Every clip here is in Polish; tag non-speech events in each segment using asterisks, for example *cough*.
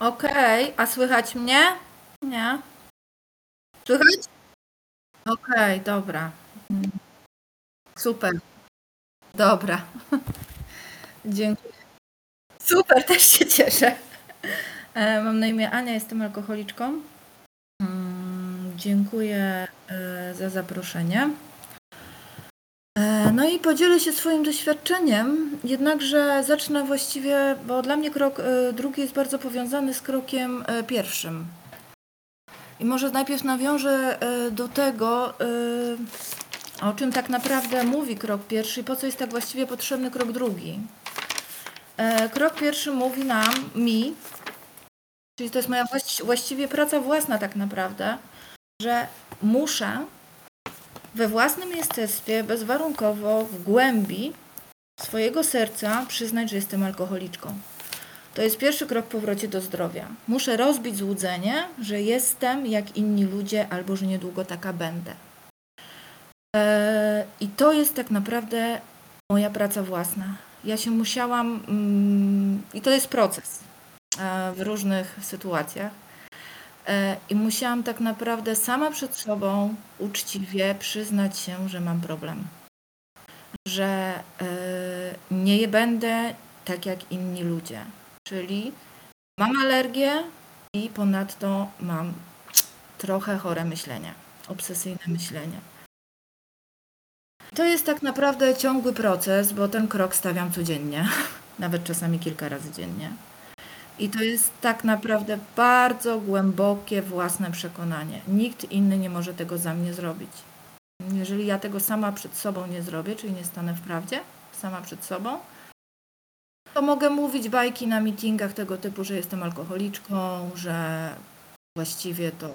Okej, a słychać mnie? Nie. Słychać? Okej, dobra. Super. Dobra. *laughs* Dziękuję. Super, też się cieszę. E, Mam na imię Ania, jestem alkoholiczką. Mm, Dziękuję e, za zaproszenie. No i podzielę się swoim doświadczeniem, jednakże zacznę właściwie, bo dla mnie krok e, drugi jest bardzo powiązany z krokiem e, pierwszym. I może najpierw nawiążę e, do tego, o czym tak naprawdę mówi krok pierwszy i po co jest tak właściwie potrzebny krok drugi. Krok pierwszy mówi nam, mi, czyli to jest moja właści- właściwie praca własna tak naprawdę, że muszę we własnym jestestwie bezwarunkowo w głębi swojego serca przyznać, że jestem alkoholiczką. To jest pierwszy krok w powrocie do zdrowia. Muszę rozbić złudzenie, że jestem jak inni ludzie albo że niedługo taka będę. Eee, I to jest tak naprawdę moja praca własna. Ja się musiałam, mm, i to jest proces e, w różnych sytuacjach. E, I musiałam tak naprawdę sama przed sobą uczciwie przyznać się, że mam problem. Że e, nie będę tak jak inni ludzie. Czyli mam alergię i ponadto mam trochę chore myślenie, obsesyjne myślenie. To jest tak naprawdę ciągły proces, bo ten krok stawiam codziennie, *laughs* nawet czasami kilka razy dziennie. I to jest tak naprawdę bardzo głębokie własne przekonanie. Nikt inny nie może tego za mnie zrobić. Jeżeli ja tego sama przed sobą nie zrobię, czyli nie stanę w prawdzie, sama przed sobą, to mogę mówić bajki na meetingach tego typu, że jestem alkoholiczką, że właściwie to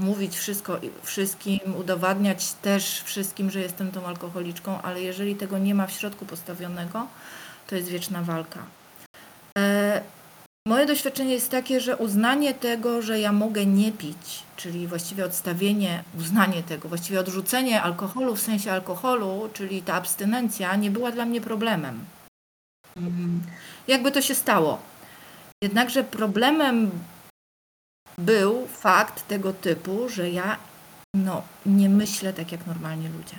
mówić wszystko wszystkim, udowadniać też wszystkim, że jestem tą alkoholiczką, ale jeżeli tego nie ma w środku postawionego, to jest wieczna walka. Moje doświadczenie jest takie, że uznanie tego, że ja mogę nie pić, czyli właściwie odstawienie, uznanie tego, właściwie odrzucenie alkoholu w sensie alkoholu, czyli ta abstynencja, nie była dla mnie problemem. Mm, Jakby to się stało. Jednakże problemem był fakt tego typu, że ja no, nie myślę tak jak normalnie ludzie.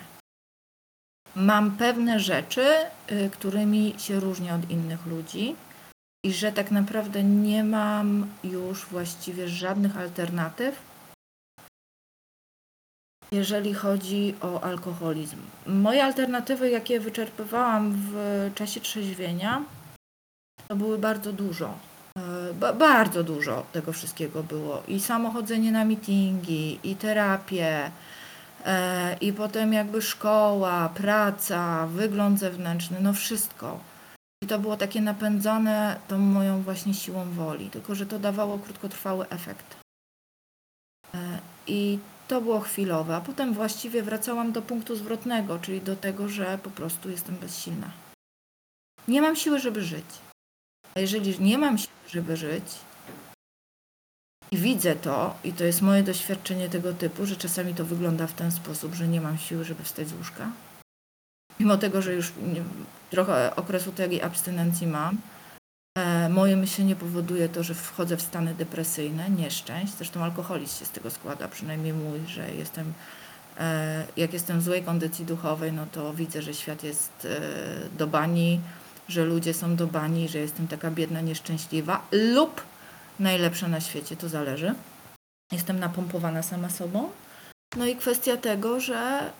Mam pewne rzeczy, y, którymi się różnię od innych ludzi i że tak naprawdę nie mam już właściwie żadnych alternatyw, jeżeli chodzi o alkoholizm. Moje alternatywy, jakie wyczerpywałam w czasie trzeźwienia, to były bardzo dużo. E, Ba bardzo dużo tego wszystkiego było. I samochodzenie na meetingi, i terapię, e, i potem jakby szkoła, praca, wygląd zewnętrzny, no wszystko. I to było takie napędzane tą moją właśnie siłą woli, tylko że to dawało krótkotrwały efekt. E, I to było chwilowe, a potem właściwie wracałam do punktu zwrotnego, czyli do tego, że po prostu jestem bezsilna. Nie mam siły, żeby żyć. A jeżeli nie mam siły, żeby żyć, i widzę to, i to jest moje doświadczenie tego typu, że czasami to wygląda w ten sposób, że nie mam siły, żeby wstać z łóżka, mimo tego, że już trochę okresu tej abstynencji mam, e, moje myślenie powoduje to, że wchodzę w stany depresyjne, nieszczęść. Zresztą alkoholizm się z tego składa, przynajmniej mój, że jestem, e, jak jestem w złej kondycji duchowej, no to widzę, że świat jest e, do bani, że ludzie są do bani, że jestem taka biedna, nieszczęśliwa lub najlepsza na świecie, to zależy. Jestem napompowana sama sobą. No i kwestia tego, że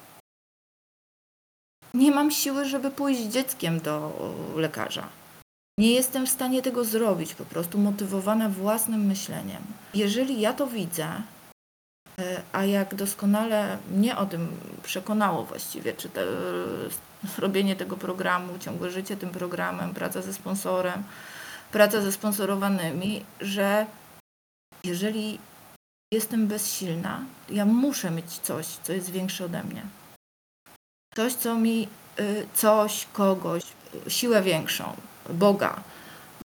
nie mam siły, żeby pójść z dzieckiem do lekarza. Nie jestem w stanie tego zrobić, po prostu motywowana własnym myśleniem. Jeżeli ja to widzę, e, a jak doskonale mnie o tym przekonało właściwie, czy te, *laughs* robienie tego programu, ciągłe życie tym programem, praca ze sponsorem, praca ze sponsorowanymi, że jeżeli jestem bezsilna, ja muszę mieć coś, co jest większe ode mnie. Coś, co mi, y, coś, kogoś, siłę większą, Boga.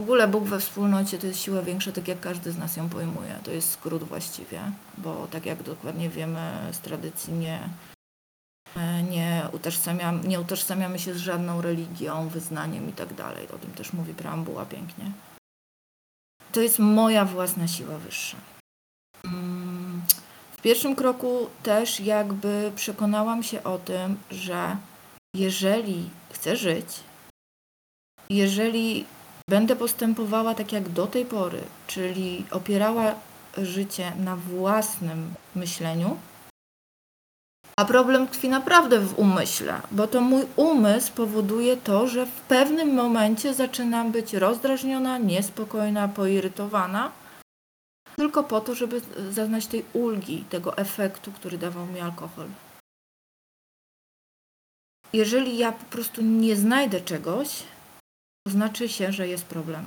W ogóle Bóg we wspólnocie to jest siła większa, tak jak każdy z nas ją pojmuje. To jest skrót właściwie, bo tak jak dokładnie wiemy z tradycji nie, nie, utożsamiam, nie utożsamiamy się z żadną religią, wyznaniem i tak dalej. O tym też mówi preambuła pięknie. to jest moja własna siła wyższa. W pierwszym kroku też jakby przekonałam się o tym, że jeżeli chcę żyć, jeżeli będę postępowała tak jak do tej pory, czyli opierała życie na własnym myśleniu, a problem tkwi naprawdę w umyśle, bo to mój umysł powoduje to, że w pewnym momencie zaczynam być rozdrażniona, niespokojna, poirytowana, tylko po to, żeby zaznać tej ulgi, tego efektu, który dawał mi alkohol. Jeżeli ja po prostu nie znajdę czegoś, to znaczy się, że jest problem.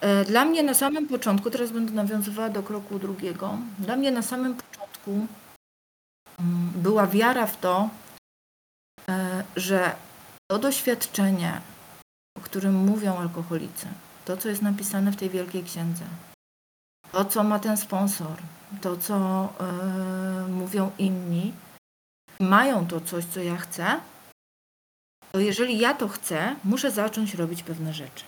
E, dla mnie na samym początku, teraz będę nawiązywała do kroku drugiego, dla mnie na samym początku mm, była wiara w to, e, że to doświadczenie, o którym mówią alkoholicy, to, co jest napisane w tej wielkiej księdze, to, co ma ten sponsor, to, co yy, mówią inni, mają to coś, co ja chcę, to jeżeli ja to chcę, muszę zacząć robić pewne rzeczy.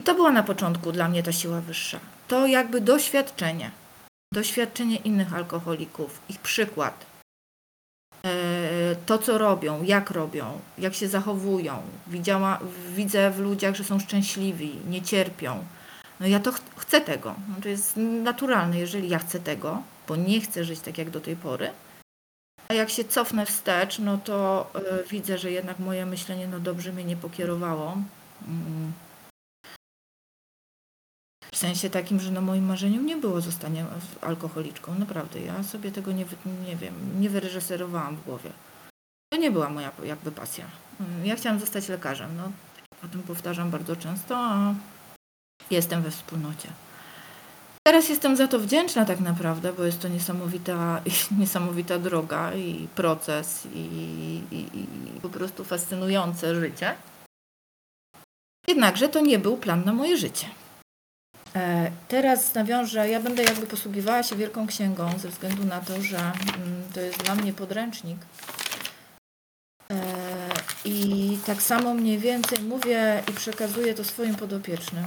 I to była na początku dla mnie ta siła wyższa. To jakby doświadczenie. Doświadczenie innych alkoholików, ich przykład. E, to, co robią, jak robią, jak się zachowują. Widziała, widzę w ludziach, że są szczęśliwi, nie cierpią. No ja to ch chcę tego. No to jest naturalne, jeżeli ja chcę tego, bo nie chcę żyć tak jak do tej pory, a jak się cofnę wstecz, no to y, widzę, że jednak moje myślenie no dobrze mnie nie pokierowało. Mm. W sensie takim, że na moim marzeniem nie było zostanie alkoholiczką. Naprawdę, ja sobie tego nie, nie wiem, nie wyreżyserowałam w głowie. To nie była moja jakby pasja. Mm, ja chciałam zostać lekarzem. No, o tym powtarzam bardzo często, a jestem we wspólnocie. Teraz jestem za to wdzięczna tak naprawdę, bo jest to niesamowita, *laughs* niesamowita droga i proces i, i, i po prostu fascynujące życie. Jednakże to nie był plan na moje życie. E, teraz nawiążę, ja będę jakby posługiwała się Wielką Księgą ze względu na to, że mm, to jest dla mnie podręcznik. E, I tak samo mniej więcej mówię i przekazuję to swoim podopiecznym.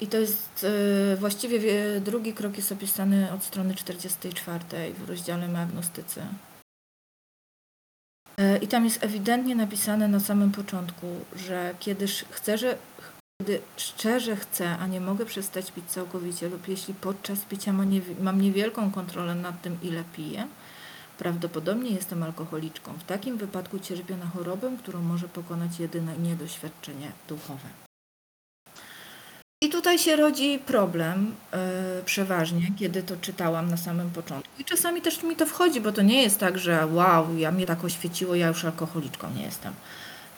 I to jest e, właściwie drugi krok jest opisany od strony 44 w rozdziale My agnostycy. E, I tam jest ewidentnie napisane na samym początku, że kiedy chcę, że kiedy szczerze chcę, a nie mogę przestać pić całkowicie, lub jeśli podczas picia mam niewielką kontrolę nad tym, ile piję, prawdopodobnie jestem alkoholiczką. W takim wypadku cierpię na chorobę, którą może pokonać jedyne niedoświadczenie duchowe. I tutaj się rodzi problem yy, przeważnie, kiedy to czytałam na samym początku. I czasami też mi to wchodzi, bo to nie jest tak, że wow, ja mnie tak oświeciło, ja już alkoholiczką nie jestem.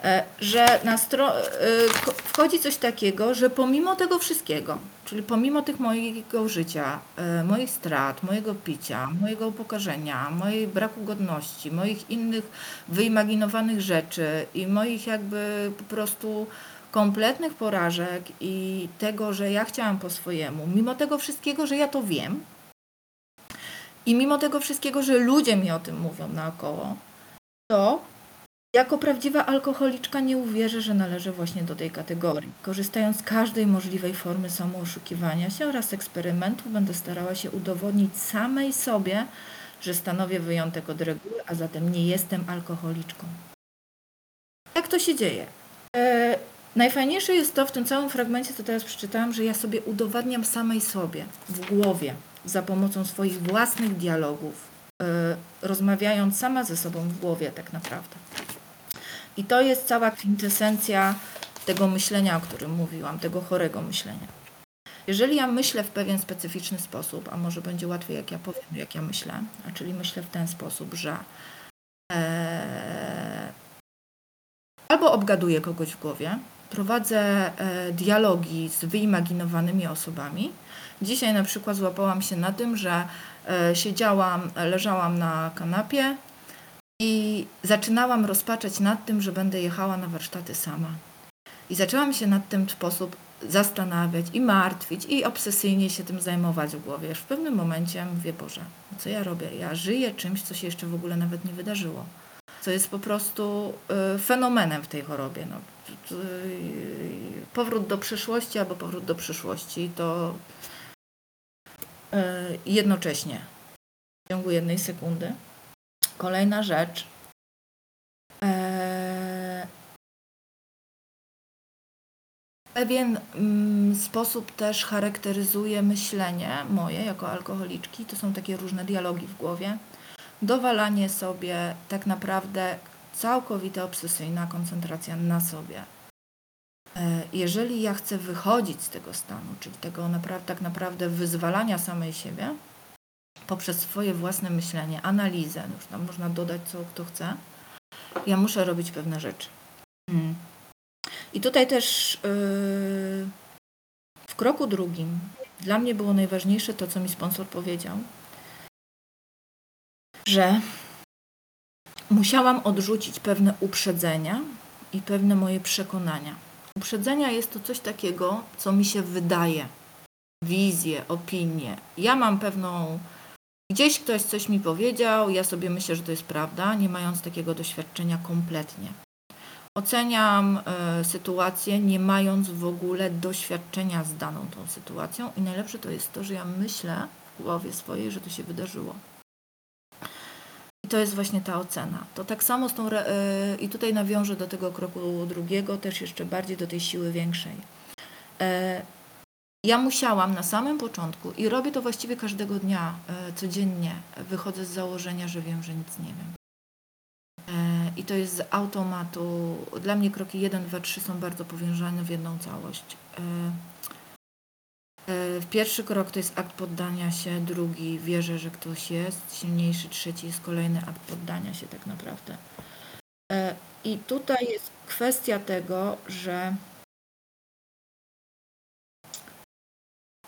Yy, że na stro- yy, wchodzi coś takiego, że pomimo tego wszystkiego, czyli pomimo tych mojego życia, moich strat, mojego picia, mojego upokarzenia, mojej braku godności, moich innych wyimaginowanych rzeczy i moich jakby po prostu kompletnych porażek i tego, że ja chciałam po swojemu, mimo tego wszystkiego, że ja to wiem i mimo tego wszystkiego, że ludzie mi o tym mówią naokoło, to jako prawdziwa alkoholiczka nie uwierzę, że należę właśnie do tej kategorii. Korzystając z każdej możliwej formy samooszukiwania się oraz eksperymentów, będę starała się udowodnić samej sobie, że stanowię wyjątek od reguły, a zatem nie jestem alkoholiczką. Jak to się dzieje? E, Najfajniejsze jest to w tym całym fragmencie, co teraz przeczytałam, że ja sobie udowadniam samej sobie w głowie za pomocą swoich własnych dialogów, yy, rozmawiając sama ze sobą w głowie tak naprawdę. I to jest cała kwintesencja tego myślenia, o którym mówiłam, tego chorego myślenia. Jeżeli ja myślę w pewien specyficzny sposób, a może będzie łatwiej, jak ja powiem, jak ja myślę, a czyli myślę w ten sposób, że e, albo obgaduję kogoś w głowie, prowadzę e, dialogi z wyimaginowanymi osobami. Dzisiaj na przykład złapałam się na tym, że e, siedziałam, leżałam na kanapie i zaczynałam rozpaczać nad tym, że będę jechała na warsztaty sama. I zaczęłam się nad tym sposób zastanawiać i martwić i obsesyjnie się tym zajmować w głowie. Już w pewnym momencie mówię, Boże, co ja robię? Ja żyję czymś, co się jeszcze w ogóle nawet nie wydarzyło. Co jest po prostu y, fenomenem w tej chorobie. No, powrót do przeszłości albo powrót do przyszłości to y, jednocześnie w ciągu jednej sekundy. Kolejna rzecz. E, pewien mm, sposób też charakteryzuje myślenie moje jako alkoholiczki. To są takie różne dialogi w głowie. Dowalanie sobie tak naprawdę całkowita obsesyjna koncentracja na sobie. E, jeżeli ja chcę wychodzić z tego stanu, czyli tego naprawdę, tak naprawdę wyzwalania samej siebie poprzez swoje własne myślenie, analizę, już tam można dodać co kto chce, ja muszę robić pewne rzeczy. Hmm. I tutaj też yy, w kroku drugim dla mnie było najważniejsze to, co mi sponsor powiedział, że musiałam odrzucić pewne uprzedzenia i pewne moje przekonania. Uprzedzenia jest to coś takiego, co mi się wydaje, wizje, opinie. Ja mam pewną. Gdzieś ktoś coś mi powiedział, ja sobie myślę, że to jest prawda, nie mając takiego doświadczenia kompletnie. Oceniam y, sytuację, nie mając w ogóle doświadczenia z daną tą sytuacją, i najlepsze to jest to, że ja myślę w głowie swojej, że to się wydarzyło to jest właśnie ta ocena. To tak samo z tą. E, i tutaj nawiążę do tego kroku drugiego, też jeszcze bardziej do tej siły większej. E, ja musiałam na samym początku, i robię to właściwie każdego dnia, e, codziennie, wychodzę z założenia, że wiem, że nic nie wiem. I to jest z automatu. Dla mnie kroki 1, 2, 3 są bardzo powiązane w jedną całość. Pierwszy krok to jest akt poddania się, drugi wierzę, że ktoś jest silniejszy, trzeci jest kolejny akt poddania się tak naprawdę. E, I tutaj jest kwestia tego, że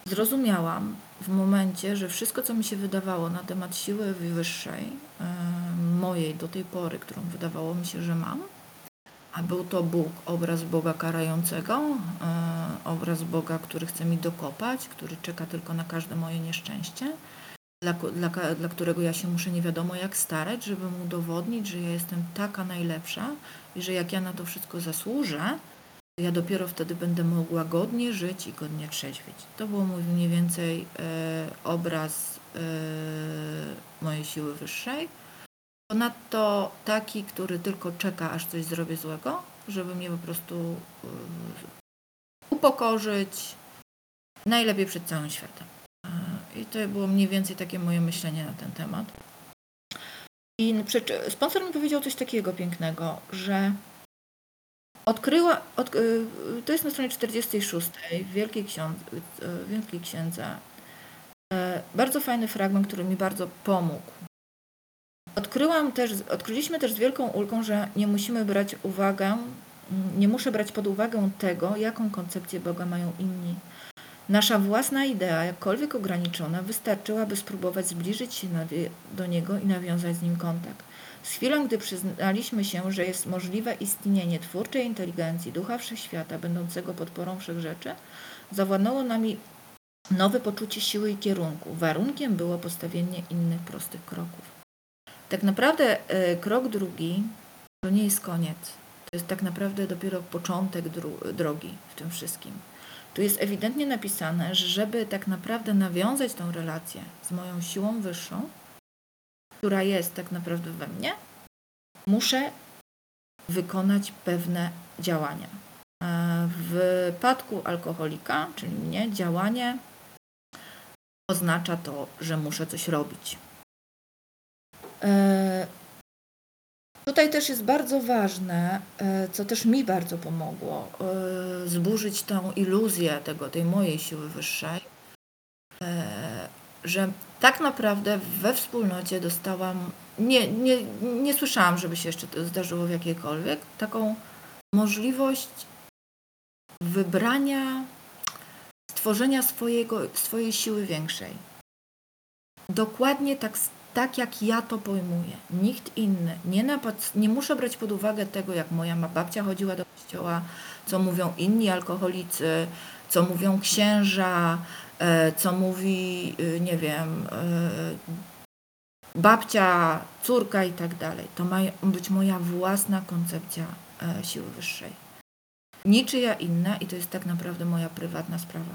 zrozumiałam w momencie, że wszystko, co mi się wydawało na temat siły wyższej, e, mojej do tej pory, którą wydawało mi się, że mam, a był to Bóg, obraz Boga karającego, e, obraz Boga, który chce mi dokopać, który czeka tylko na każde moje nieszczęście, dla, dla, dla którego ja się muszę nie wiadomo jak starać, żeby mu udowodnić, że ja jestem taka najlepsza i że jak ja na to wszystko zasłużę, ja dopiero wtedy będę mogła godnie żyć i godnie trzeźwieć. To był mniej więcej e, obraz e, mojej siły wyższej Ponadto taki, który tylko czeka, aż coś zrobię złego, żeby mnie po prostu y, upokorzyć, najlepiej przed całym światem. I to było mniej więcej takie moje myślenie na ten temat. I sponsor mi powiedział coś takiego pięknego, że odkryła, od, y, to jest na stronie 46 w w Wielkiej Księdze, bardzo fajny fragment, który mi bardzo pomógł Odkryłam też, odkryliśmy też z wielką ulgą, że nie musimy brać uwagę, nie muszę brać pod uwagę tego, jaką koncepcję Boga mają inni. Nasza własna idea, jakkolwiek ograniczona, wystarczyłaby spróbować zbliżyć się do Niego i nawiązać z Nim kontakt. Z chwilą, gdy przyznaliśmy się, że jest możliwe istnienie twórczej inteligencji, ducha wszechświata, będącego podporą wszechrzeczy, zawładnęło nami nowe poczucie siły i kierunku. Warunkiem było postawienie innych prostych kroków. Tak naprawdę e, krok drugi to nie jest koniec. To jest tak naprawdę dopiero początek drogi w tym wszystkim. Tu jest ewidentnie napisane, że żeby tak naprawdę nawiązać tą relację z moją siłą wyższą, która jest tak naprawdę we mnie, muszę wykonać pewne działania. W wypadku alkoholika, czyli mnie, działanie oznacza to, że muszę coś robić. E, tutaj też jest bardzo ważne, e, co też mi bardzo pomogło, e, zburzyć tą iluzję tego, tej mojej siły wyższej, że tak naprawdę we wspólnocie dostałam, nie, nie, nie słyszałam, żeby się jeszcze to zdarzyło w jakiejkolwiek, taką możliwość wybrania, stworzenia swojego, swojej siły większej. Dokładnie tak tak, jak ja to pojmuję. Nikt inny. Nie, nie muszę brać pod uwagę tego, jak moja babcia chodziła do kościoła, co mówią inni alkoholicy, co mówią księża, e, co mówi, e, nie wiem, babcia, córka i tak dalej. To ma być moja własna koncepcja e, siły wyższej. Niczyja inna i to jest tak naprawdę moja prywatna sprawa.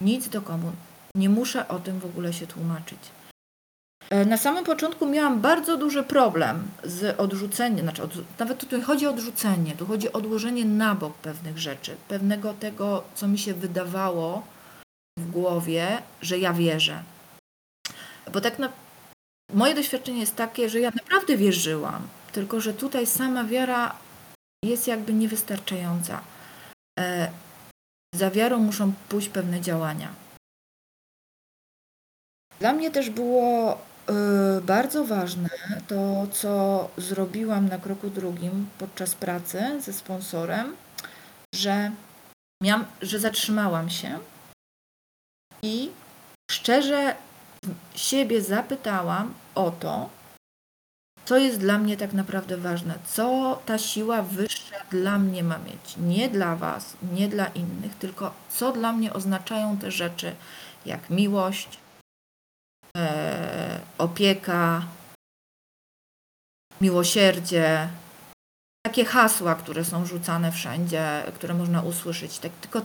Nic do komu. Nie muszę o tym w ogóle się tłumaczyć. E, na samym początku miałam bardzo duży problem z odrzuceniem, znaczy od, nawet tu nie chodzi o odrzucenie, tu chodzi o odłożenie na bok pewnych rzeczy, pewnego tego, co mi się wydawało w głowie, że ja wierzę. Bo tak na, moje doświadczenie jest takie, że ja naprawdę wierzyłam, tylko że tutaj sama wiara jest jakby niewystarczająca. E, za wiarą muszą pójść pewne działania. Dla mnie też było y, bardzo ważne to, co zrobiłam na kroku drugim podczas pracy ze sponsorem, że, miałam, że zatrzymałam się i szczerze siebie zapytałam o to, co jest dla mnie tak naprawdę ważne, co ta siła wyższa dla mnie ma mieć. Nie dla Was, nie dla innych, tylko co dla mnie oznaczają te rzeczy, jak miłość, opieka, miłosierdzie. Takie hasła, które są rzucane wszędzie, które można usłyszeć. Tak, tylko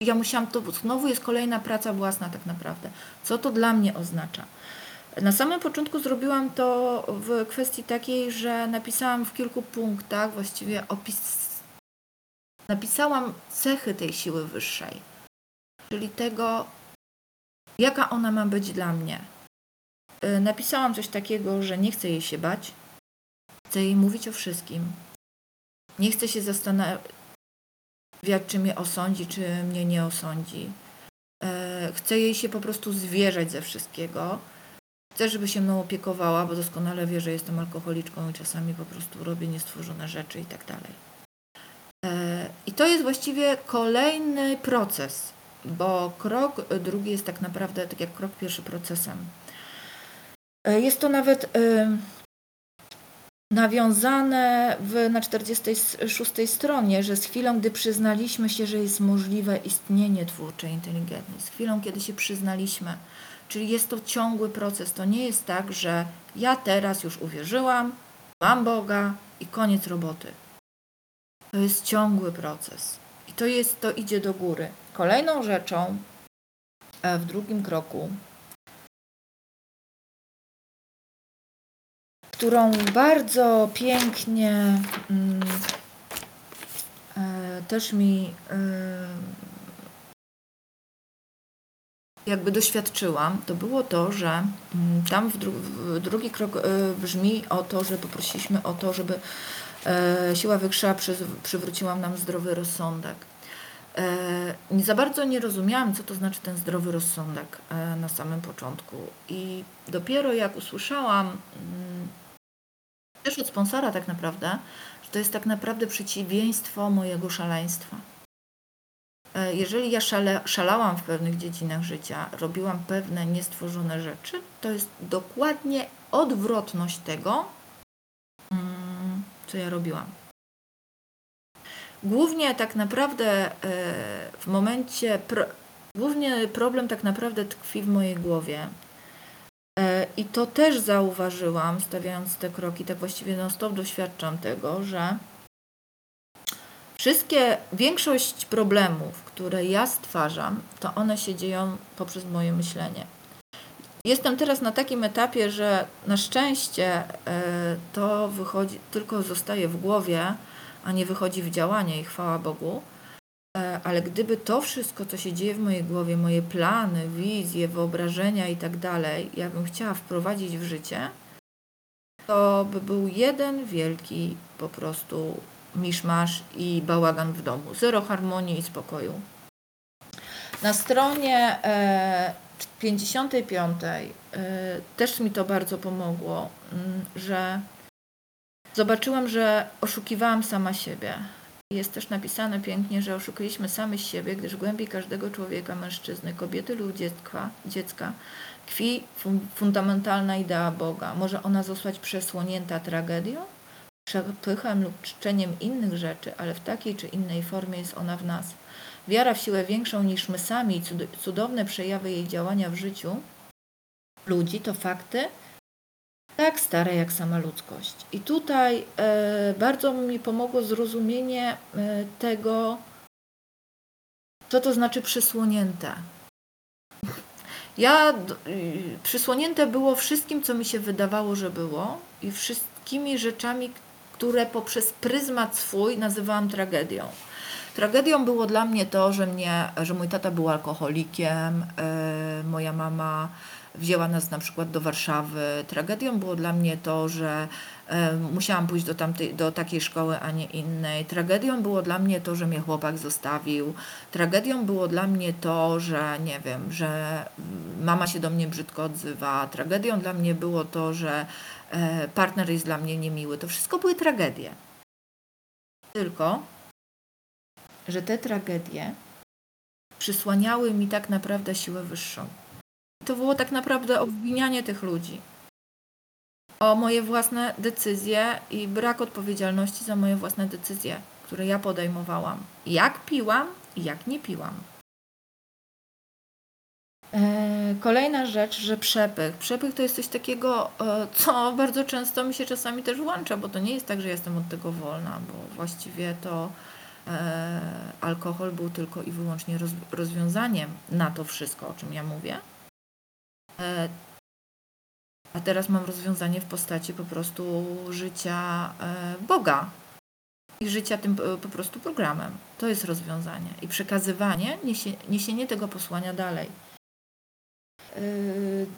ja musiałam to, znowu jest kolejna praca własna tak naprawdę. Co to dla mnie oznacza? Na samym początku zrobiłam to w kwestii takiej, że napisałam w kilku punktach właściwie opis. Napisałam cechy tej siły wyższej, czyli tego, jaka ona ma być dla mnie. Y, napisałam coś takiego, że nie chcę jej się bać, chcę jej mówić o wszystkim. Nie chcę się zastanawiać, czy mnie osądzi, czy mnie nie osądzi. Y, chcę jej się po prostu zwierzać ze wszystkiego Chcę, żeby się mną opiekowała, bo doskonale wie, że jestem alkoholiczką i czasami po prostu robię niestworzone rzeczy i tak dalej. E, I to jest właściwie kolejny proces, bo krok drugi jest tak naprawdę tak jak krok pierwszy procesem. E, jest to nawet e, nawiązane w, na 46 stronie, że z chwilą, gdy przyznaliśmy się, że jest możliwe istnienie twórczej inteligencji, z chwilą, kiedy się przyznaliśmy, Czyli jest to ciągły proces. To nie jest tak, że ja teraz już uwierzyłam, mam Boga i koniec roboty. To jest ciągły proces. I to jest, to idzie do góry. Kolejną rzeczą e, w drugim kroku, którą bardzo pięknie mm, e, też mi y, jakby doświadczyłam, to było to, że mm, tam w, dru w drugi krok brzmi o to, że poprosiliśmy o to, żeby e, siła wyższa przy przywróciła nam zdrowy rozsądek. E, nie za bardzo nie rozumiałam, co to znaczy ten zdrowy rozsądek e, na samym początku. I dopiero jak usłyszałam mm, też od sponsora tak naprawdę, że to jest tak naprawdę przeciwieństwo mojego szaleństwa E, jeżeli ja szale, szalałam w pewnych dziedzinach życia, robiłam pewne niestworzone rzeczy, to jest dokładnie odwrotność tego, mm, co ja robiłam. Głównie tak naprawdę e, w momencie, pro, głównie problem tak naprawdę tkwi w mojej głowie. E, I to też zauważyłam, stawiając te kroki, tak właściwie non-stop doświadczam tego, że Wszystkie, większość problemów, które ja stwarzam, to one się dzieją poprzez moje myślenie. Jestem teraz na takim etapie, że na szczęście e, to wychodzi, tylko zostaje w głowie, a nie wychodzi w działanie i chwała Bogu. E, ale gdyby to wszystko, co się dzieje w mojej głowie, moje plany, wizje, wyobrażenia i tak dalej, ja bym chciała wprowadzić w życie, to by był jeden wielki po prostu miszmasz i bałagan w domu. Zero harmonii i spokoju. Na stronie 55 e, e, też mi to bardzo pomogło, mm, że zobaczyłam, że oszukiwałam sama siebie. Jest też napisane pięknie, że oszukaliśmy sami siebie, gdyż głębi każdego człowieka, mężczyzny, kobiety lub dziecka, dziecka tkwi fundamentalna idea Boga. Może ona zostać przesłonięta tragedią, przepychem lub czczeniem innych rzeczy, ale w takiej czy innej formie jest ona w nas. Wiara w siłę większą niż my sami i cudowne przejawy jej działania w życiu ludzi to fakty tak stare jak sama ludzkość. I tutaj e, bardzo mi pomogło zrozumienie e, tego, co to znaczy przysłonięte. Ja y, przysłonięte było wszystkim, co mi się wydawało, że było, i wszystkimi rzeczami, które poprzez pryzmat swój nazywałam tragedią. Tragedią było dla mnie to, że, mnie, że mój tata był alkoholikiem, yy, moja mama wzięła nas na przykład do Warszawy. Tragedią było dla mnie to, że e, musiałam pójść do, tamtej, do takiej szkoły, a nie innej. Tragedią było dla mnie to, że mnie chłopak zostawił. Tragedią było dla mnie to, że nie wiem, że mama się do mnie brzydko odzywa. Tragedią dla mnie było to, że e, partner jest dla mnie niemiły. To wszystko były tragedie. Tylko, że te tragedie przysłaniały mi tak naprawdę siłę wyższą. To było tak naprawdę obwinianie tych ludzi. O moje własne decyzje i brak odpowiedzialności za moje własne decyzje, które ja podejmowałam. Jak piłam i jak nie piłam. E, kolejna rzecz, że przepych. Przepych to jest coś takiego, e, co bardzo często mi się czasami też włącza, bo to nie jest tak, że jestem od tego wolna, bo właściwie to e, alkohol był tylko i wyłącznie rozwiązaniem na to wszystko, o czym ja mówię. E, a teraz mam rozwiązanie w postaci po prostu życia e, Boga i życia tym po prostu programem. To jest rozwiązanie. I przekazywanie, niesie, niesienie tego posłania dalej. E,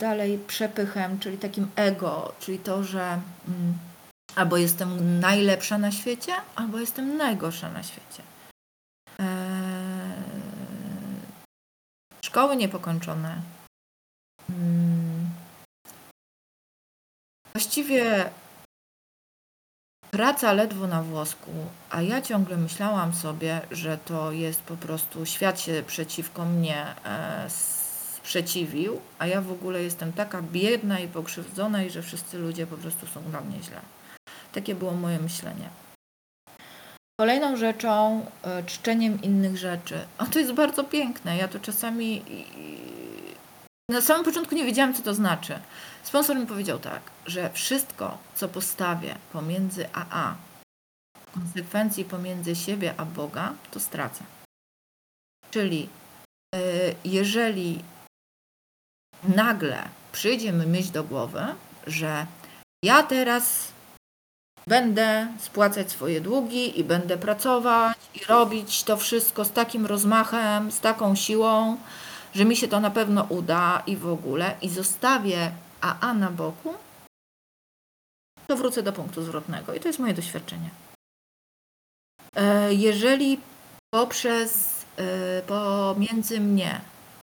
dalej przepychem, czyli takim ego, czyli to, że mm, albo jestem najlepsza na świecie, albo jestem najgorsza na świecie. Szkoły niepokończone, Hmm. Właściwie praca ledwo na włosku, a ja ciągle myślałam sobie, że to jest po prostu świat się przeciwko mnie e, sprzeciwił, a ja w ogóle jestem taka biedna i pokrzywdzona i że wszyscy ludzie po prostu są dla mnie źle. Takie było moje myślenie. Kolejną rzeczą, e, czczeniem innych rzeczy. A to jest bardzo piękne. Ja to czasami na samym początku nie wiedziałam, co to znaczy. Sponsor mi powiedział tak, że wszystko, co postawię pomiędzy AA, konsekwencji pomiędzy siebie a Boga, to stracę. Czyli e, jeżeli nagle przyjdzie mi myśl do głowy, że ja teraz będę spłacać swoje długi i będę pracować i robić to wszystko z takim rozmachem, z taką siłą, że mi się to na pewno uda i w ogóle, i zostawię AA na boku, to wrócę do punktu zwrotnego. I to jest moje doświadczenie. E, jeżeli poprzez e, pomiędzy mnie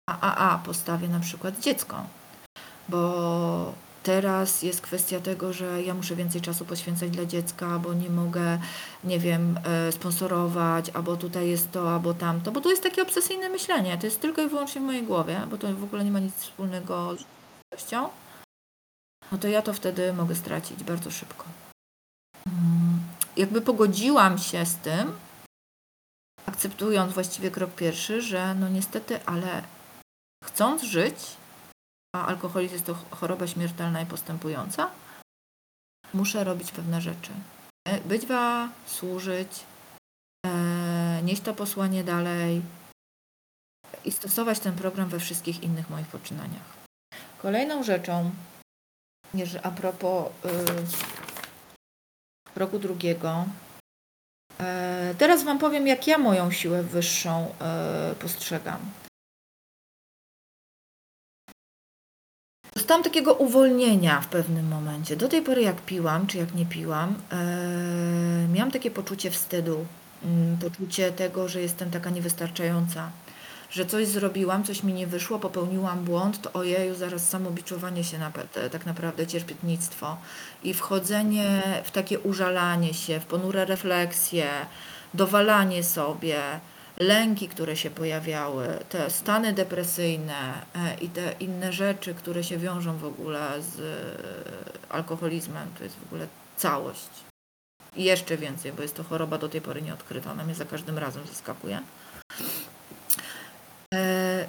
a AA postawię na przykład dziecko, bo Teraz jest kwestia tego, że ja muszę więcej czasu poświęcać dla dziecka, bo nie mogę, nie wiem, e, sponsorować, albo tutaj jest to, albo tamto, bo to jest takie obsesyjne myślenie. To jest tylko i wyłącznie w mojej głowie, bo to w ogóle nie ma nic wspólnego z rzeczywistością. No to ja to wtedy mogę stracić bardzo szybko. Mm, jakby pogodziłam się z tym, akceptując właściwie krok pierwszy, że no niestety, ale chcąc żyć, a alkoholizm jest to choroba śmiertelna i postępująca, muszę robić pewne rzeczy. E, być wa, służyć, e, nieść to posłanie dalej i stosować ten program we wszystkich innych moich poczynaniach. Kolejną rzeczą, a propos y, roku drugiego, e, teraz Wam powiem, jak ja moją siłę wyższą postrzegam. Dostałam takiego uwolnienia w pewnym momencie. Do tej pory, jak piłam, czy jak nie piłam, e, miałam takie poczucie wstydu, mm, poczucie tego, że jestem taka niewystarczająca, że coś zrobiłam, coś mi nie wyszło, popełniłam błąd, to ojeju, zaraz samobiczowanie się, na, tak naprawdę cierpietnictwo i wchodzenie w takie użalanie się, w ponure refleksje, dowalanie sobie, lęki, które się pojawiały, te stany depresyjne e, i te inne rzeczy, które się wiążą w ogóle z e, alkoholizmem, to jest w ogóle całość. I jeszcze więcej, bo jest to choroba do tej pory nieodkryta. Ona mnie za każdym razem zaskakuje. E,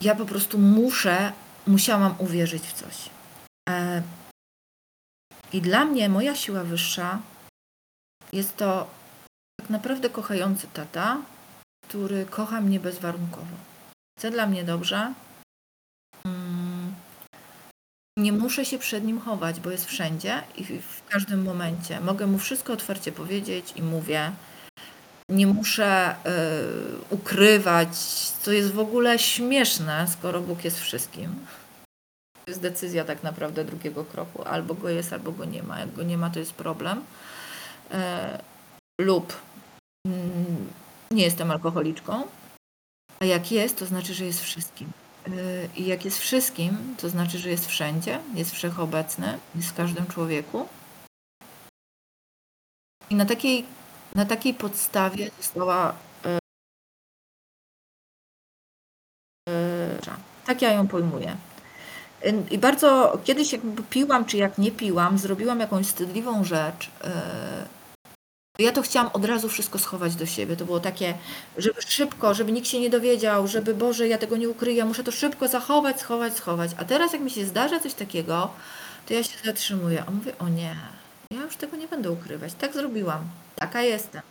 ja po prostu muszę, musiałam uwierzyć w coś. I dla mnie moja siła wyższa jest to tak naprawdę kochający tata, który kocha mnie bezwarunkowo. Chce dla mnie dobrze. Mm, nie muszę się przed nim chować, bo jest wszędzie i w każdym momencie. Mogę mu wszystko otwarcie powiedzieć i mówię. Nie muszę y, ukrywać, co jest w ogóle śmieszne, skoro Bóg jest wszystkim. To jest decyzja tak naprawdę drugiego kroku. Albo go jest, albo go nie ma. Jak go nie ma, to jest problem. Y, lub nie jestem alkoholiczką, a jak jest, to znaczy, że jest wszystkim. Y, I jak jest wszystkim, to znaczy, że jest wszędzie, jest wszechobecny, jest w każdym człowieku. I na takiej, na takiej podstawie została. Yy, tak ja ją pojmuję. I bardzo kiedyś, jak piłam, czy jak nie piłam, zrobiłam jakąś wstydliwą rzecz. Ja to chciałam od razu wszystko schować do siebie. To było takie, żeby szybko, żeby nikt się nie dowiedział, żeby Boże, ja tego nie ukryję, muszę to szybko zachować, schować, schować. A teraz, jak mi się zdarza coś takiego, to ja się zatrzymuję. A mówię, o nie, ja już tego nie będę ukrywać. Tak zrobiłam. Taka jestem.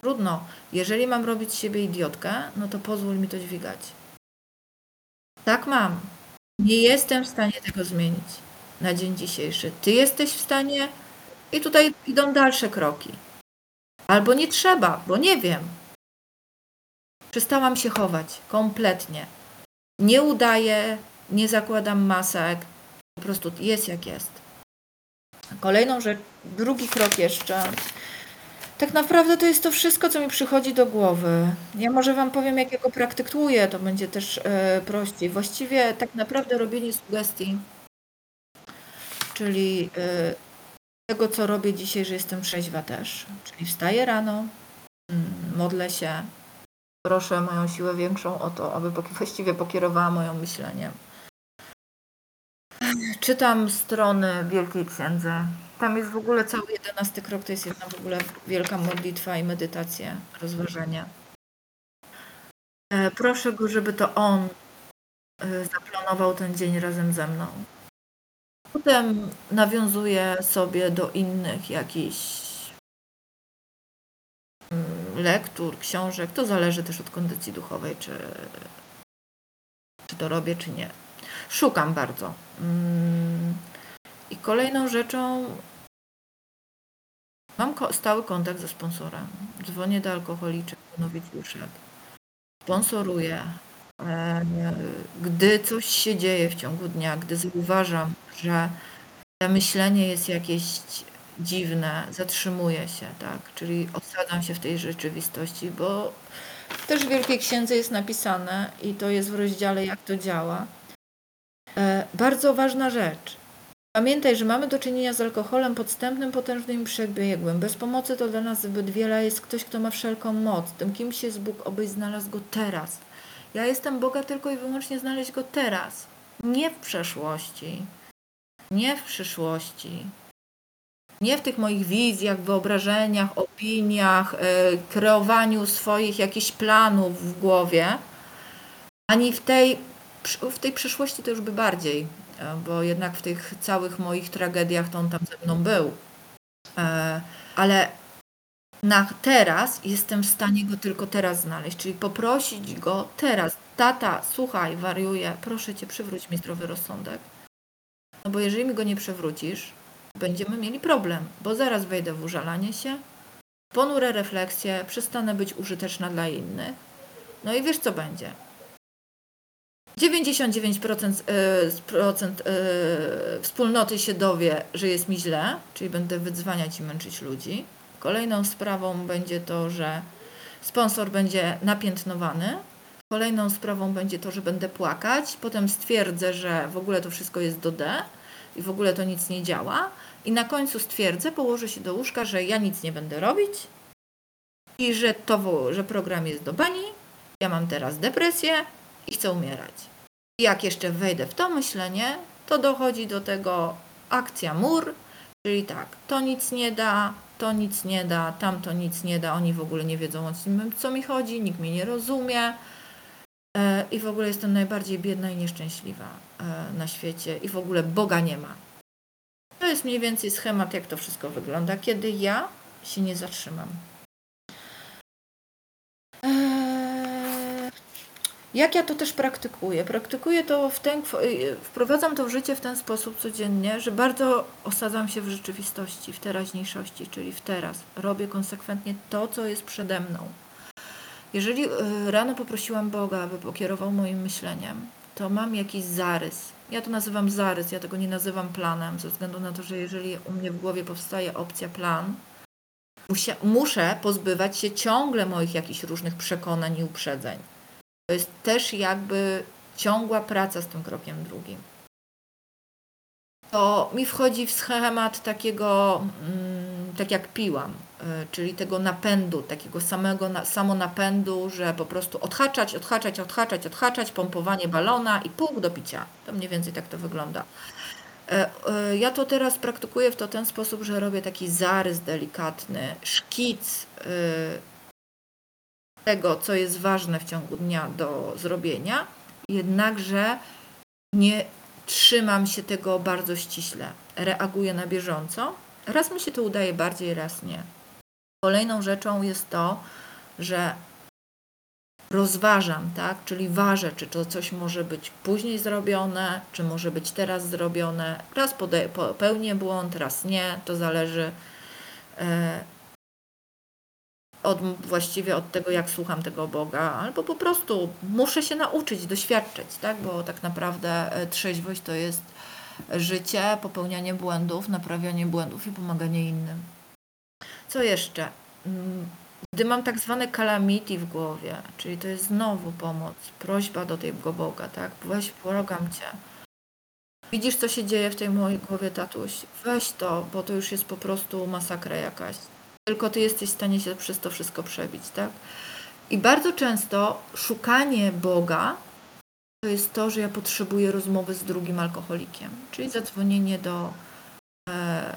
Trudno. Jeżeli mam robić siebie idiotkę, no to pozwól mi to dźwigać. Tak mam. Nie jestem w stanie tego zmienić na dzień dzisiejszy. Ty jesteś w stanie i tutaj idą dalsze kroki. Albo nie trzeba, bo nie wiem. Przestałam się chować kompletnie. Nie udaję, nie zakładam masek. Po prostu jest jak jest. Kolejną rzecz, drugi krok jeszcze. Tak naprawdę to jest to wszystko, co mi przychodzi do głowy. Ja może Wam powiem, jakiego praktykuję, to będzie też e, prościej. Właściwie tak naprawdę robienie sugestii, czyli e, tego, co robię dzisiaj, że jestem trzeźwa też. Czyli wstaję rano, mm, modlę się, proszę moją siłę większą o to, aby właściwie pokierowała moją myśleniem. Czytam strony Wielkiej Księdze. Tam jest w ogóle cały jedenasty krok, to jest jedna w ogóle wielka modlitwa i medytacja, rozważanie. E, proszę go, żeby to on e, zaplanował ten dzień razem ze mną. Potem nawiązuję sobie do innych jakichś mm, lektur, książek. To zależy też od kondycji duchowej, czy, czy to robię, czy nie. Szukam bardzo. Mm, I kolejną rzeczą mam stały kontakt ze sponsorem. Dzwonię do alkoholiczek, nowicjuszek. Sponsoruję. E, gdy coś się dzieje w ciągu dnia, gdy zauważam, że to myślenie jest jakieś dziwne, zatrzymuję się, tak? Czyli osadzam się w tej rzeczywistości, bo też w Wielkiej Księdze jest napisane i to jest w rozdziale jak to działa. E, bardzo ważna rzecz. Pamiętaj, że mamy do czynienia z alkoholem podstępnym, potężnym i przebiegłym. Bez pomocy to dla nas zbyt wiele jest ktoś, kto ma wszelką moc. Tym kimś jest Bóg, obyś znalazł go teraz. Ja jestem Boga tylko i wyłącznie znaleźć go teraz, nie w przeszłości, nie w przyszłości, nie w tych moich wizjach, wyobrażeniach, opiniach, yy, kreowaniu swoich jakichś planów w głowie, ani w tej, w tej przyszłości to już by bardziej, e, bo jednak w tych całych moich tragediach to on tam ze mną był. E, ale na teraz jestem w stanie go tylko teraz znaleźć, czyli poprosić go teraz. Tata, słuchaj, wariuję, proszę cię, przywróć mi zdrowy rozsądek. No bo jeżeli mi go nie przewrócisz, będziemy mieli problem, bo zaraz wejdę w użalanie się, ponurę refleksję, przestanę być użyteczna dla innych. No i wiesz co będzie? 99% y, y, wspólnoty się dowie, że jest mi źle, czyli będę wydzwaniać i męczyć ludzi. Kolejną sprawą będzie to, że sponsor będzie napiętnowany. Kolejną sprawą będzie to, że będę płakać. Potem stwierdzę, że w ogóle to wszystko jest do D i w ogóle to nic nie działa. I na końcu stwierdzę, położę się do łóżka, że ja nic nie będę robić i że, to, że program jest do bani. Ja mam teraz depresję i chcę umierać. I jak jeszcze wejdę w to myślenie, to dochodzi do tego akcja mur, czyli tak, to nic nie da, to nic nie da, tamto nic nie da, oni w ogóle nie wiedzą o co mi chodzi, nikt mnie nie rozumie. e, i w ogóle jestem najbardziej biedna i nieszczęśliwa e, na świecie i w ogóle Boga nie ma. To jest mniej więcej schemat, jak to wszystko wygląda, kiedy ja się nie zatrzymam. Jak ja to też praktykuję? Praktykuję to w ten, wprowadzam to w życie w ten sposób codziennie, że bardzo osadzam się w rzeczywistości, w teraźniejszości, czyli w teraz. Robię konsekwentnie to, co jest przede mną. Jeżeli e, rano poprosiłam Boga, aby pokierował moim myśleniem, to mam jakiś zarys. Ja to nazywam zarys, ja tego nie nazywam planem, ze względu na to, że jeżeli u mnie w głowie powstaje opcja plan, muszę pozbywać się ciągle moich jakichś różnych przekonań i uprzedzeń. To jest też jakby ciągła praca z tym krokiem drugim. To mi wchodzi w schemat takiego, mm, tak jak piłam, y, czyli tego napędu, takiego samego samonapędu, że po prostu odhaczać, odhaczać, odhaczać, odhaczać, pompowanie balona i pół do picia. To mniej więcej tak to wygląda. E, e, ja to teraz praktykuję w to ten sposób, że robię taki zarys delikatny, szkic e, tego, co jest ważne w ciągu dnia do zrobienia, jednakże nie trzymam się tego bardzo ściśle. Reaguję na bieżąco. Raz mi się to udaje bardziej, raz nie. Kolejną rzeczą jest to, że rozważam, tak? Czyli ważę, czy to coś może być później zrobione, czy może być teraz zrobione. Raz popełnię błąd, raz nie, to zależy e, od, właściwie od tego, jak słucham tego Boga, albo po prostu muszę się nauczyć, doświadczyć, tak? Bo tak naprawdę e, trzeźwość to jest życie, popełnianie błędów, naprawianie błędów i pomaganie innym. Co jeszcze? Mm, gdy mam tak zwane calamity w głowie, czyli to jest znowu pomoc, prośba do tego Boga, tak? Weź, błagam Cię. Widzisz, co się dzieje w tej mojej głowie, tatuś? Weź to, bo to już jest po prostu masakra jakaś. Tylko Ty jesteś w stanie się przez to wszystko przebić, tak? I bardzo często szukanie Boga to jest to, że ja potrzebuję rozmowy z drugim alkoholikiem, czyli zadzwonienie do e,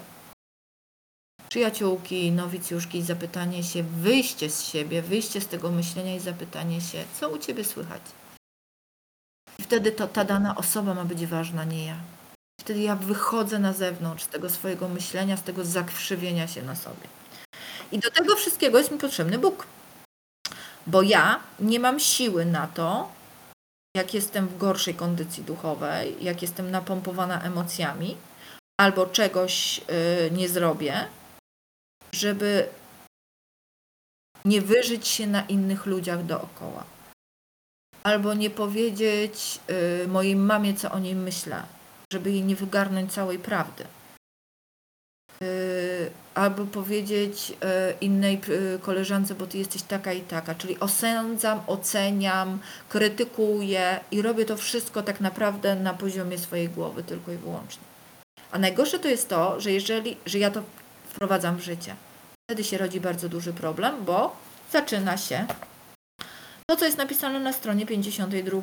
przyjaciółki, nowicjuszki, zapytanie się, wyjście z siebie, wyjście z tego myślenia i zapytanie się, co u Ciebie słychać. I wtedy to ta dana osoba ma być ważna, nie ja. Wtedy ja wychodzę na zewnątrz z tego swojego myślenia, z tego zakrzywienia się na sobie. I do tego wszystkiego jest mi potrzebny Bóg. Bo ja nie mam siły na to, jak jestem w gorszej kondycji duchowej, jak jestem napompowana emocjami, albo czegoś yy, nie zrobię, żeby nie wyżyć się na innych ludziach dookoła. Albo nie powiedzieć y, mojej mamie, co o niej myślę, żeby jej nie wygarnąć całej prawdy. Y, albo powiedzieć y, innej y, koleżance, bo ty jesteś taka i taka. Czyli osądzam, oceniam, krytykuję i robię to wszystko tak naprawdę na poziomie swojej głowy tylko i wyłącznie. A najgorsze to jest to, że jeżeli, że ja to wprowadzam w życie. Wtedy się rodzi bardzo duży problem, bo zaczyna się to, co jest napisane na stronie 52.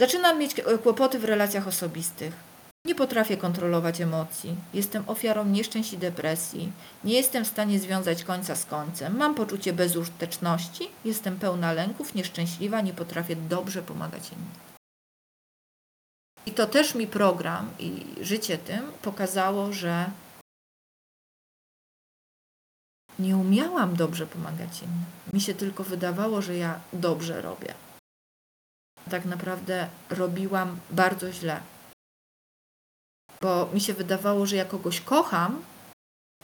Zaczynam mieć kłopoty w relacjach osobistych. Nie potrafię kontrolować emocji. Jestem ofiarą nieszczęść i depresji. Nie jestem w stanie związać końca z końcem. Mam poczucie bezużyteczności. Jestem pełna lęków, nieszczęśliwa, nie potrafię dobrze pomagać innym. I to też mi program i życie tym pokazało, że nie umiałam dobrze pomagać innym. Mi się tylko wydawało, że ja dobrze robię. Tak naprawdę robiłam bardzo źle. Bo mi się wydawało, że ja kogoś kocham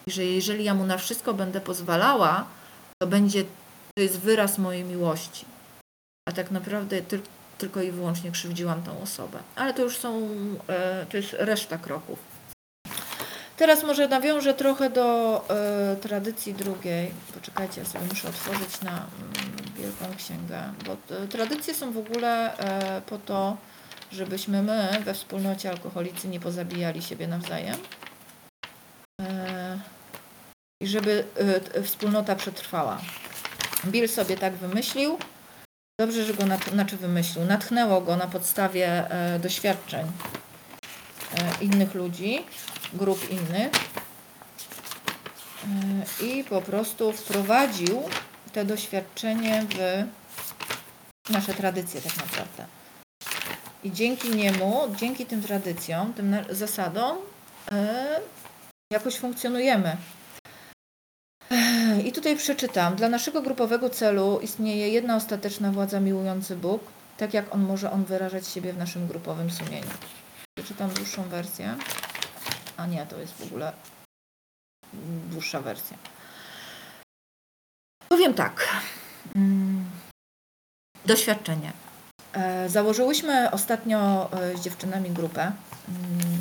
i że jeżeli ja mu na wszystko będę pozwalała, to będzie to jest wyraz mojej miłości. A tak naprawdę ty, tylko i wyłącznie krzywdziłam tą osobę. Ale to już są, e, to jest reszta kroków. Teraz może nawiążę trochę do y, tradycji drugiej. Poczekajcie, ja sobie muszę otworzyć na y, Wielką Księgę, bo y, tradycje są w ogóle po to, żebyśmy my we wspólnocie alkoholicy nie pozabijali siebie nawzajem i żeby wspólnota przetrwała. Bill sobie tak wymyślił. Dobrze, że go nat znaczy wymyślił. Natchnęło go na podstawie doświadczeń innych ludzi grup innych e, i po prostu wprowadził te doświadczenie w nasze tradycje tak naprawdę. I dzięki niemu, dzięki tym tradycjom, tym zasadom, e, jakoś funkcjonujemy. I tutaj przeczytam. Dla naszego grupowego celu istnieje jedna ostateczna władza miłujący Bóg, tak jak on może on wyrażać siebie w naszym grupowym sumieniu. Przeczytam dłuższą wersję. A nie, to jest w ogóle dłuższa wersja. Powiem tak. Mm. Doświadczenie. E, założyłyśmy ostatnio e, z dziewczynami grupę. Mm.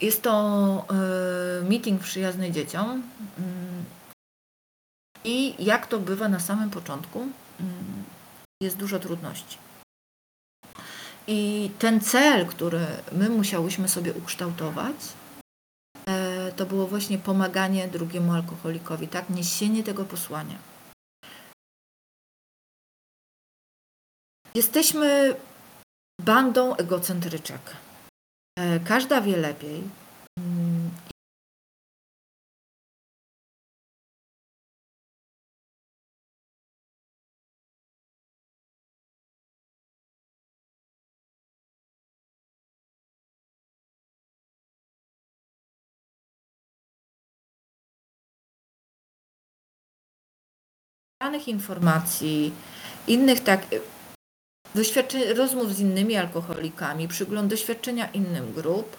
Jest to e, meeting przyjazny dzieciom. Mm. I jak to bywa na samym początku, jest dużo trudności. I ten cel, który my musiałyśmy sobie ukształtować, to było właśnie pomaganie drugiemu alkoholikowi, tak? Niesienie tego posłania. Jesteśmy bandą egocentryczek. E, każda wie lepiej. Mm, informacji, innych tak, doświadczeń, rozmów z innymi alkoholikami, przygląd doświadczenia innym grup,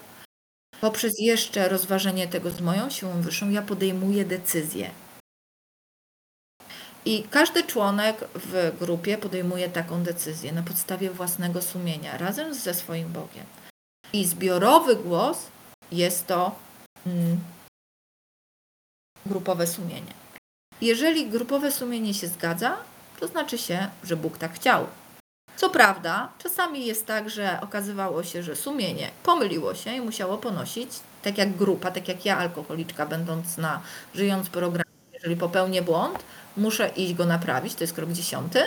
poprzez jeszcze rozważenie tego z moją siłą wyższą, ja podejmuję decyzję. I każdy członek w grupie podejmuje taką decyzję na podstawie własnego sumienia, razem ze swoim Bogiem. I zbiorowy głos jest to mm, grupowe sumienie. Jeżeli grupowe sumienie się zgadza, to znaczy się, że Bóg tak chciał. Co prawda, czasami jest tak, że okazywało się, że sumienie pomyliło się i musiało ponosić, tak jak grupa, tak jak ja, alkoholiczka, będąc na żyjąc programie, jeżeli popełnię błąd, muszę iść go naprawić, to jest krok dziesiąty.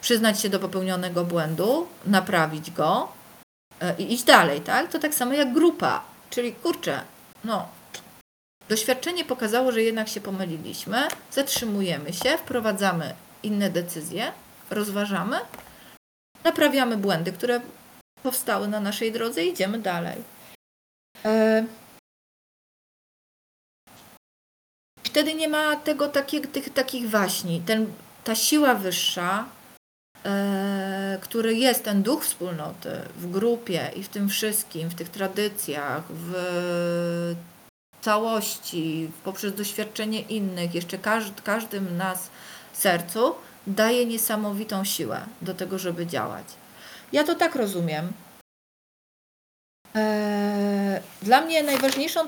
Przyznać się do popełnionego błędu, naprawić go e, i iść dalej, tak? To tak samo jak grupa, czyli kurczę, no, doświadczenie pokazało, że jednak się pomyliliśmy, zatrzymujemy się, wprowadzamy inne decyzje, rozważamy, naprawiamy błędy, które powstały na naszej drodze i idziemy dalej. E, wtedy nie ma tego takich, tych, takich waśni. Ten, ta siła wyższa, e, który jest ten duch wspólnoty w grupie i w tym wszystkim, w tych tradycjach, w całości, poprzez doświadczenie innych, jeszcze każd, każdym nas sercu, daje niesamowitą siłę do tego, żeby działać. Ja to tak rozumiem. Eee, dla mnie najważniejszą,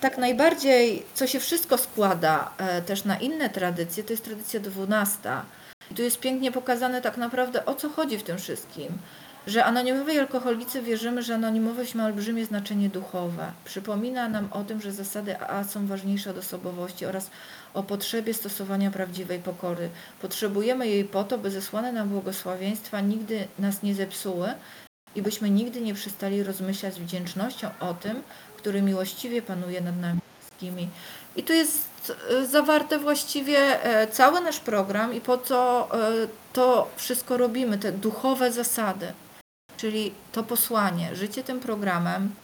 tak najbardziej, co się wszystko składa e, też na inne tradycje, to jest tradycja dwunasta. I tu jest pięknie pokazane tak naprawdę o co chodzi w tym wszystkim że anonimowi alkoholicy wierzymy, że anonimowość ma olbrzymie znaczenie duchowe. Przypomina nam o tym, że zasady AA są ważniejsze od osobowości oraz o potrzebie stosowania prawdziwej pokory. Potrzebujemy jej po to, by zesłane nam błogosławieństwa nigdy nas nie zepsuły i byśmy nigdy nie przestali rozmyślać z wdzięcznością o tym, który miłościwie panuje nad nami wszystkimi. I tu jest e, zawarte właściwie e, cały nasz program i po co e, to wszystko robimy, te duchowe zasady. Czyli to posłanie, życie tym programem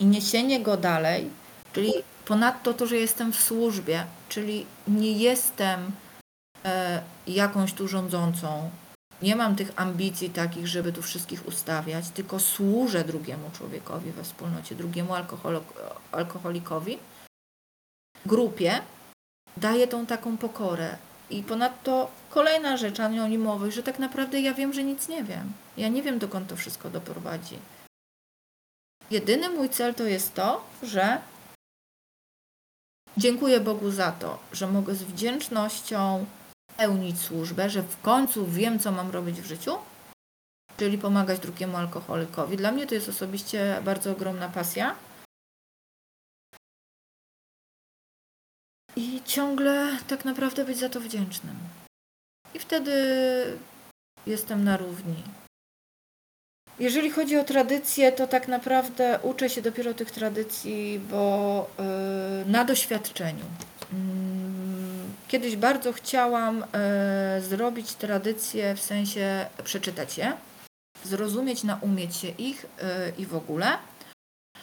i niesienie go dalej, czyli ponadto to, że jestem w służbie, czyli nie jestem e, jakąś tu rządzącą, nie mam tych ambicji takich, żeby tu wszystkich ustawiać, tylko służę drugiemu człowiekowi we wspólnocie, drugiemu alkoholikowi, grupie, daję tą taką pokorę. I ponadto kolejna rzecz anonimowość, że tak naprawdę ja wiem, że nic nie wiem. Ja nie wiem, dokąd to wszystko doprowadzi. Jedyny mój cel to jest to, że dziękuję Bogu za to, że mogę z wdzięcznością pełnić służbę, że w końcu wiem, co mam robić w życiu, czyli pomagać drugiemu alkoholikowi. Dla mnie to jest osobiście bardzo ogromna pasja. I ciągle tak naprawdę być za to wdzięcznym. I wtedy jestem na równi. Jeżeli chodzi o tradycje, to tak naprawdę uczę się dopiero tych tradycji, bo yy, na doświadczeniu. Yy, kiedyś bardzo chciałam e, zrobić tradycje w sensie przeczytać je, zrozumieć, naumieć się ich e, i w ogóle.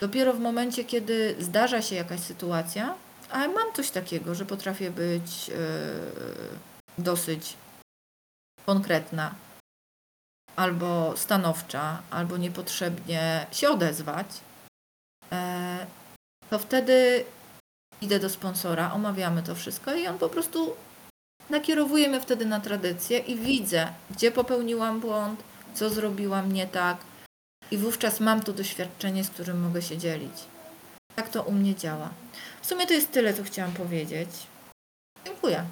Dopiero w momencie, kiedy zdarza się jakaś sytuacja, ale mam coś takiego, że potrafię być e, dosyć konkretna, albo stanowcza, albo niepotrzebnie się odezwać, e, to wtedy idę do sponsora, omawiamy to wszystko i on po prostu nakierowuje mnie wtedy na tradycję i widzę, gdzie popełniłam błąd, co zrobiłam nie tak i wówczas mam to doświadczenie, z którym mogę się dzielić. Tak to u mnie działa. W sumie to jest tyle, co chciałam powiedzieć. Dziękuję.